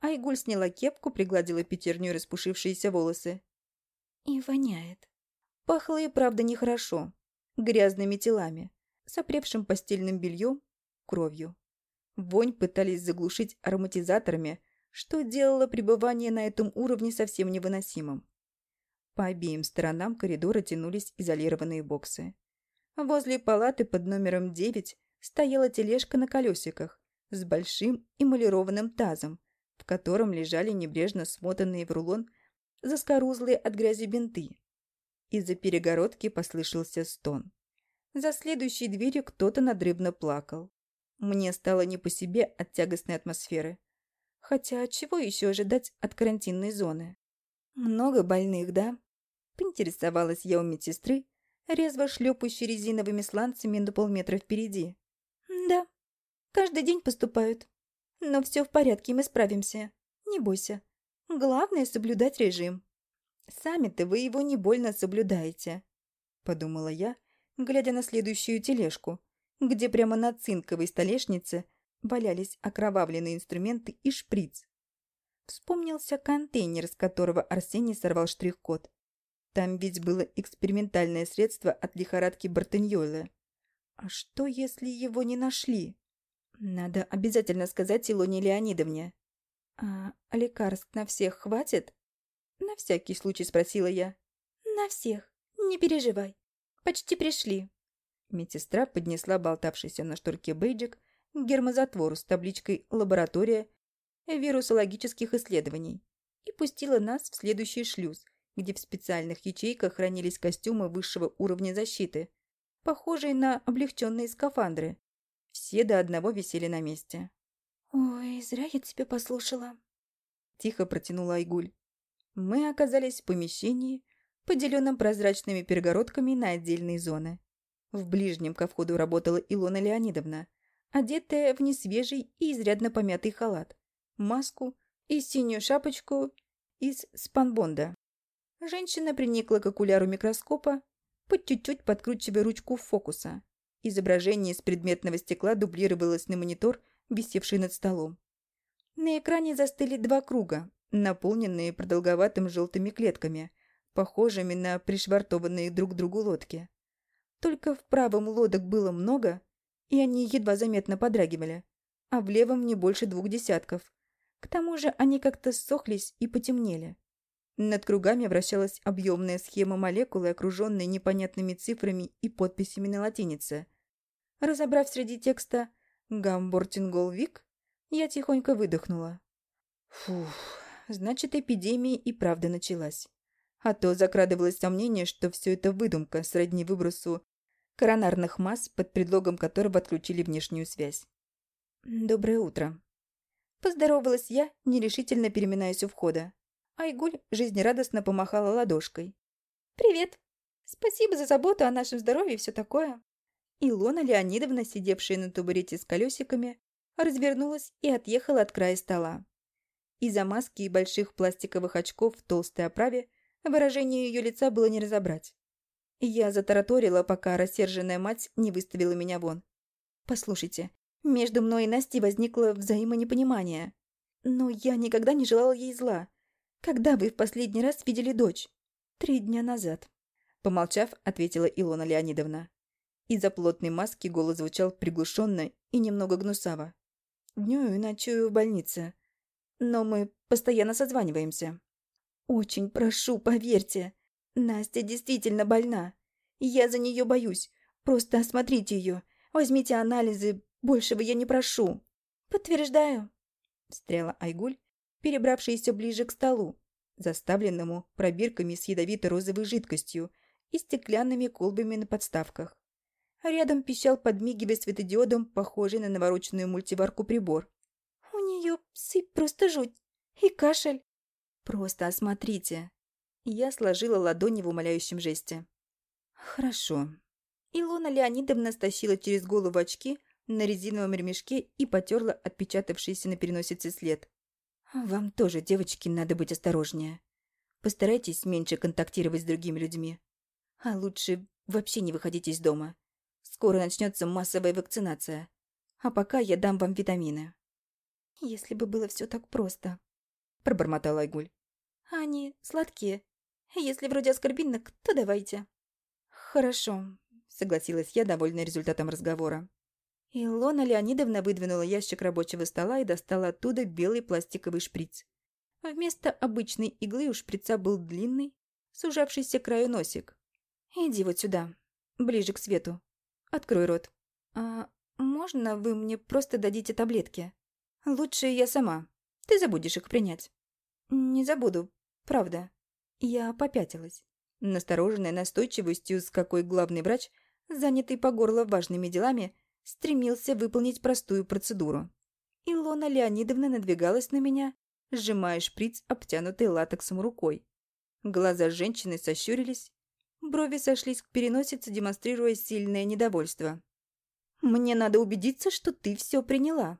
Айгуль сняла кепку, пригладила пятерню распушившиеся волосы. И воняет. Пахло и правда нехорошо. Грязными телами, сопревшим постельным бельем, кровью. Вонь пытались заглушить ароматизаторами, что делало пребывание на этом уровне совсем невыносимым. По обеим сторонам коридора тянулись изолированные боксы. Возле палаты под номером 9 стояла тележка на колесиках с большим эмалированным тазом, в котором лежали небрежно смотанные в рулон заскорузлые от грязи бинты. Из-за перегородки послышался стон. За следующей дверью кто-то надрывно плакал. Мне стало не по себе от тягостной атмосферы. Хотя чего еще ожидать от карантинной зоны? Много больных, да? Поинтересовалась я у медсестры, резво шлепающей резиновыми сланцами на полметра впереди. Да, каждый день поступают. Но все в порядке, мы справимся. Не бойся. Главное — соблюдать режим. Сами-то вы его не больно соблюдаете, подумала я, глядя на следующую тележку, где прямо на цинковой столешнице валялись окровавленные инструменты и шприц. Вспомнился контейнер, с которого Арсений сорвал штрих-код. Там ведь было экспериментальное средство от лихорадки Бартеньоля. А что, если его не нашли? Надо обязательно сказать Илоне Леонидовне. А лекарств на всех хватит? На всякий случай спросила я. На всех. Не переживай. Почти пришли. Медсестра поднесла болтавшийся на шторке бейджик к гермозатвору с табличкой «Лаборатория вирусологических исследований» и пустила нас в следующий шлюз, где в специальных ячейках хранились костюмы высшего уровня защиты, похожие на облегченные скафандры. Все до одного висели на месте. «Ой, зря я тебя послушала», — тихо протянула Айгуль. Мы оказались в помещении, поделенном прозрачными перегородками на отдельные зоны. В ближнем ко входу работала Илона Леонидовна, одетая в несвежий и изрядно помятый халат, маску и синюю шапочку из спанбонда. Женщина приникла к окуляру микроскопа, по чуть-чуть подкручивая ручку фокуса. Изображение из предметного стекла дублировалось на монитор, висевший над столом. На экране застыли два круга, наполненные продолговатым желтыми клетками, похожими на пришвартованные друг к другу лодки. Только в правом лодок было много, и они едва заметно подрагивали, а в левом не больше двух десятков. К тому же они как-то ссохлись и потемнели. Над кругами вращалась объемная схема молекулы, окруженная непонятными цифрами и подписями на латинице. Разобрав среди текста «Гамбортинголвик», я тихонько выдохнула. Фух, значит, эпидемия и правда началась. А то закрадывалось сомнение, что все это выдумка сродни выбросу коронарных масс, под предлогом которого отключили внешнюю связь. «Доброе утро». Поздоровалась я, нерешительно переминаясь у входа. Айгуль жизнерадостно помахала ладошкой. «Привет! Спасибо за заботу о нашем здоровье и все такое». Илона Леонидовна, сидевшая на табурете с колесиками, развернулась и отъехала от края стола. Из-за маски и больших пластиковых очков в толстой оправе выражение ее лица было не разобрать. Я затараторила, пока рассерженная мать не выставила меня вон. «Послушайте, между мной и Настей возникло взаимонепонимание. Но я никогда не желала ей зла. Когда вы в последний раз видели дочь?» «Три дня назад», — помолчав, ответила Илона Леонидовна. Из-за плотной маски голос звучал приглушенно и немного гнусаво. Дню и ночую в больнице. Но мы постоянно созваниваемся. Очень прошу, поверьте. Настя действительно больна. Я за нее боюсь. Просто осмотрите ее. Возьмите анализы. Большего я не прошу. Подтверждаю. Встряла Айгуль, перебравшаяся ближе к столу, заставленному пробирками с ядовито-розовой жидкостью и стеклянными колбами на подставках. Рядом пищал, подмигивая светодиодом, похожий на навороченную мультиварку прибор. «У нее сыпь просто жуть. И кашель». «Просто осмотрите». Я сложила ладони в умоляющем жесте. «Хорошо». Илона Леонидовна стащила через голову очки на резиновом ремешке и потерла отпечатавшийся на переносице след. «Вам тоже, девочки, надо быть осторожнее. Постарайтесь меньше контактировать с другими людьми. А лучше вообще не выходить из дома. Скоро начнется массовая вакцинация. А пока я дам вам витамины. Если бы было все так просто. пробормотала Айгуль. «Они сладкие. Если вроде аскорбинок, то давайте». «Хорошо», — согласилась я, довольная результатом разговора. Илона Леонидовна выдвинула ящик рабочего стола и достала оттуда белый пластиковый шприц. Вместо обычной иглы у шприца был длинный, сужавшийся к краю носик. «Иди вот сюда, ближе к свету. Открой рот. А можно вы мне просто дадите таблетки? Лучше я сама. Ты забудешь их принять». «Не забуду, правда». Я попятилась. Настороженная настойчивостью, с какой главный врач, занятый по горло важными делами, стремился выполнить простую процедуру. Илона Леонидовна надвигалась на меня, сжимая шприц, обтянутый латексом рукой. Глаза женщины сощурились, брови сошлись к переносице, демонстрируя сильное недовольство. «Мне надо убедиться, что ты все приняла».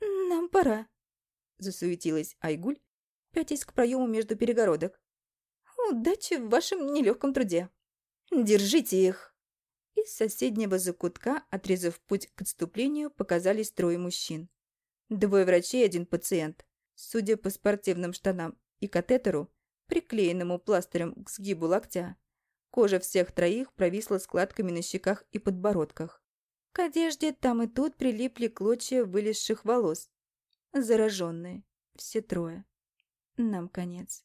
«Нам пора», — засуетилась Айгуль, пятясь к проему между перегородок. «Удачи в вашем нелегком труде». «Держите их!» Из соседнего закутка, отрезав путь к отступлению, показались трое мужчин. Двое врачей и один пациент. Судя по спортивным штанам и катетеру, приклеенному пластырем к сгибу локтя, кожа всех троих провисла складками на щеках и подбородках. К одежде там и тут прилипли клочья вылезших волос. Зараженные. Все трое. Нам конец.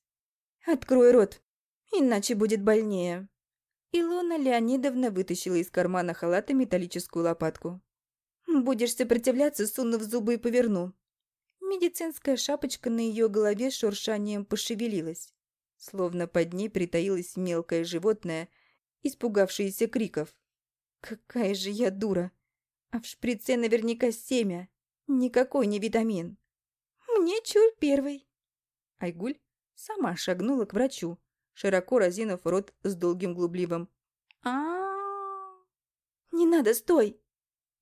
«Открой рот, иначе будет больнее». Илона Леонидовна вытащила из кармана халата металлическую лопатку. «Будешь сопротивляться, сунув зубы и поверну». Медицинская шапочка на ее голове шуршанием пошевелилась, словно под ней притаилось мелкое животное, испугавшееся криков. «Какая же я дура! А в шприце наверняка семя, никакой не витамин». «Мне чур первый». Айгуль сама шагнула к врачу, широко разинув рот с долгим глубливым. а «Не надо, стой!»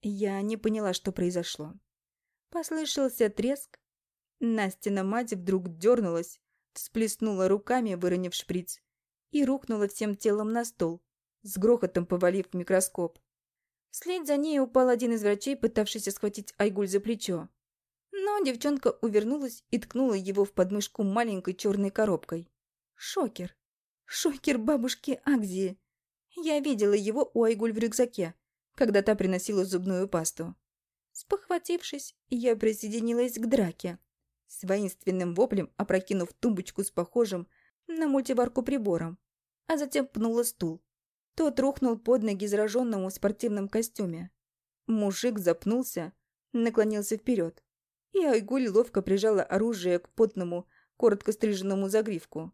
Я не поняла, что произошло. Послышался треск. Настина мать вдруг дернулась, всплеснула руками, выронив шприц, и рухнула всем телом на стол, с грохотом повалив микроскоп. Вслед за ней упал один из врачей, пытавшийся схватить Айгуль за плечо. Но девчонка увернулась и ткнула его в подмышку маленькой черной коробкой. Шокер. Шокер бабушки Агзии. Я видела его у Айгуль в рюкзаке, когда та приносила зубную пасту. Спохватившись, я присоединилась к драке. С воинственным воплем опрокинув тумбочку с похожим на мультиварку прибором, а затем пнула стул. Тот рухнул под ноги зараженному в спортивном костюме. Мужик запнулся, наклонился вперед, и Айгуль ловко прижала оружие к потному, коротко стриженному загривку.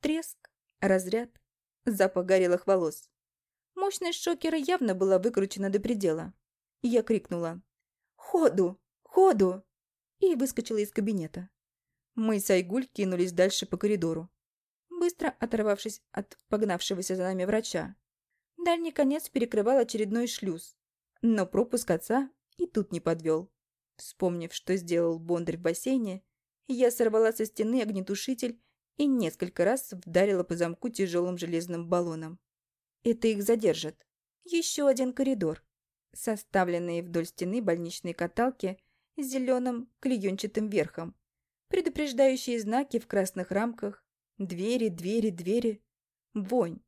Треск, разряд, запах горелых волос. Мощность шокера явно была выкручена до предела. Я крикнула «Ходу! Ходу!» и выскочила из кабинета. Мы с Айгуль кинулись дальше по коридору, быстро оторвавшись от погнавшегося за нами врача. Дальний конец перекрывал очередной шлюз, но пропуск отца и тут не подвел. Вспомнив, что сделал Бондарь в бассейне, я сорвала со стены огнетушитель и несколько раз вдарила по замку тяжелым железным баллоном. Это их задержит. Еще один коридор. Составленные вдоль стены больничные каталки с зеленым клеенчатым верхом. Предупреждающие знаки в красных рамках. Двери, двери, двери. Вонь.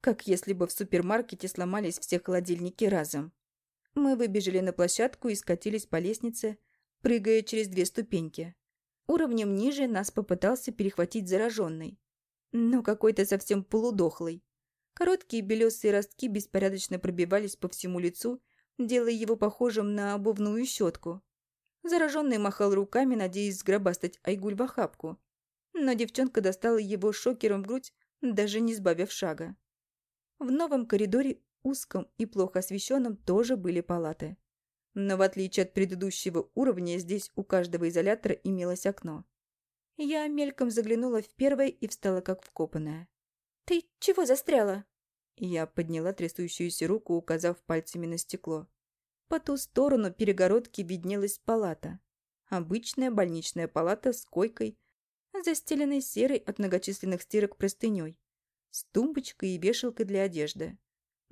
Как если бы в супермаркете сломались все холодильники разом. Мы выбежали на площадку и скатились по лестнице, прыгая через две ступеньки. Уровнем ниже нас попытался перехватить зараженный. Но какой-то совсем полудохлый. Короткие белесые ростки беспорядочно пробивались по всему лицу, делая его похожим на обувную щетку. Зараженный махал руками, надеясь сгробастать Айгуль в охапку. Но девчонка достала его шокером в грудь, даже не сбавив шага. В новом коридоре, узком и плохо освещенном, тоже были палаты. Но в отличие от предыдущего уровня, здесь у каждого изолятора имелось окно. Я мельком заглянула в первое и встала как вкопанная. «Ты чего застряла?» Я подняла трясущуюся руку, указав пальцами на стекло. По ту сторону перегородки виднелась палата. Обычная больничная палата с койкой, застеленной серой от многочисленных стирок простыней, с тумбочкой и вешалкой для одежды.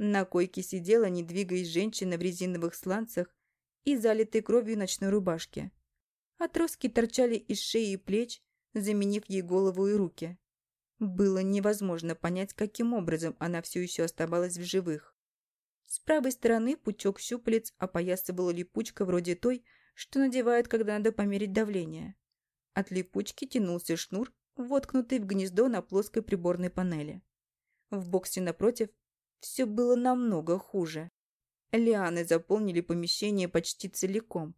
На койке сидела, не двигаясь, женщина в резиновых сланцах и залитой кровью ночной рубашке. Отростки торчали из шеи и плеч, заменив ей голову и руки. Было невозможно понять, каким образом она все еще оставалась в живых. С правой стороны пучок щупалец опоясывала липучка вроде той, что надевают, когда надо померить давление. От липучки тянулся шнур, воткнутый в гнездо на плоской приборной панели. В боксе напротив все было намного хуже. Лианы заполнили помещение почти целиком.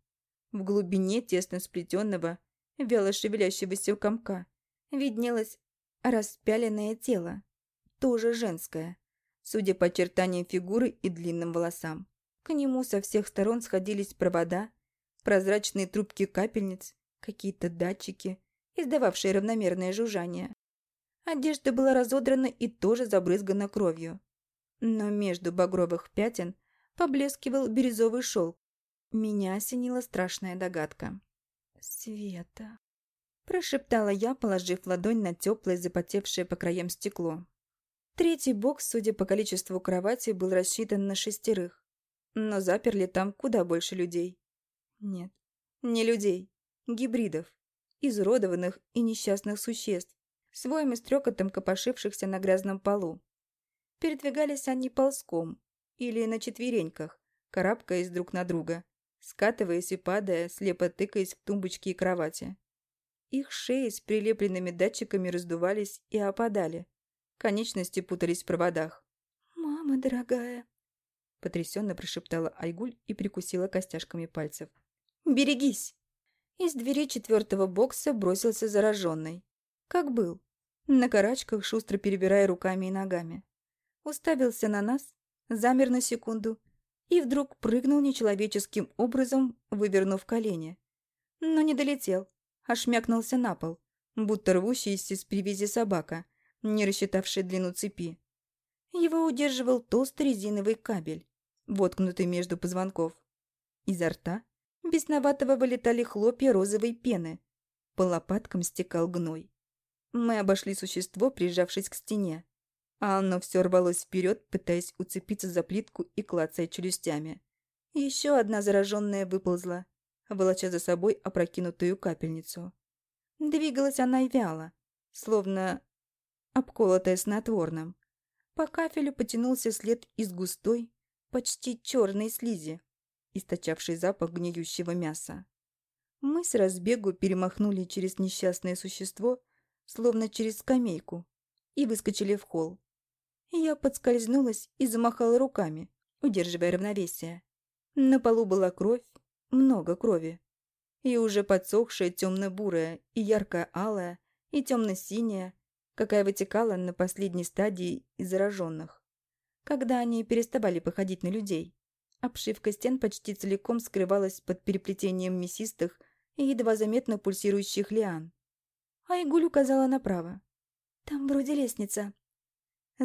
В глубине тесно сплетенного, вяло шевелящегося комка виднелось распяленное тело, тоже женское, судя по очертаниям фигуры и длинным волосам. К нему со всех сторон сходились провода, прозрачные трубки капельниц, какие-то датчики, издававшие равномерное жужжание. Одежда была разодрана и тоже забрызгана кровью. Но между багровых пятен поблескивал бирюзовый шелк. Меня осенила страшная догадка. «Света», – прошептала я, положив ладонь на теплое, запотевшее по краям стекло. Третий бокс, судя по количеству кровати, был рассчитан на шестерых. Но заперли там куда больше людей. Нет, не людей, гибридов, изуродованных и несчастных существ, своим стрекотом копошившихся на грязном полу. Передвигались они ползком или на четвереньках, карабкаясь друг на друга, скатываясь и падая, слепо тыкаясь в тумбочки и кровати. Их шеи с прилепленными датчиками раздувались и опадали. Конечности путались в проводах. «Мама дорогая!» Потрясенно прошептала Айгуль и прикусила костяшками пальцев. «Берегись!» Из двери четвертого бокса бросился зараженный. Как был. На карачках, шустро перебирая руками и ногами. Уставился на нас, замер на секунду и вдруг прыгнул нечеловеческим образом, вывернув колени. Но не долетел, а шмякнулся на пол, будто рвущийся с привязи собака, не рассчитавшая длину цепи. Его удерживал толстый резиновый кабель, воткнутый между позвонков. Изо рта бесноватого вылетали хлопья розовой пены. По лопаткам стекал гной. Мы обошли существо, прижавшись к стене а оно все рвалось вперед, пытаясь уцепиться за плитку и клацая челюстями. Еще одна зараженная выползла, волоча за собой опрокинутую капельницу. Двигалась она и вяло, словно обколотая снотворным. По кафелю потянулся след из густой, почти черной слизи, источавшей запах гниющего мяса. Мы с разбегу перемахнули через несчастное существо, словно через скамейку, и выскочили в холл. Я подскользнулась и замахала руками, удерживая равновесие. На полу была кровь, много крови. И уже подсохшая темно-бурая, и ярко-алая, и темно-синяя, какая вытекала на последней стадии из зараженных. Когда они переставали походить на людей. Обшивка стен почти целиком скрывалась под переплетением мясистых и едва заметно пульсирующих лиан. Айгуль указала направо. «Там вроде лестница»,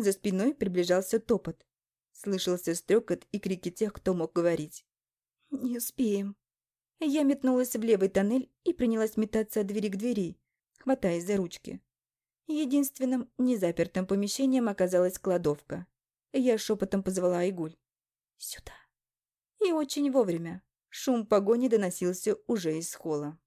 за спиной приближался топот. Слышался стрекот и крики тех, кто мог говорить. «Не успеем». Я метнулась в левый тоннель и принялась метаться от двери к двери, хватаясь за ручки. Единственным незапертым помещением оказалась кладовка. Я шепотом позвала Айгуль. «Сюда». И очень вовремя. Шум погони доносился уже из холла.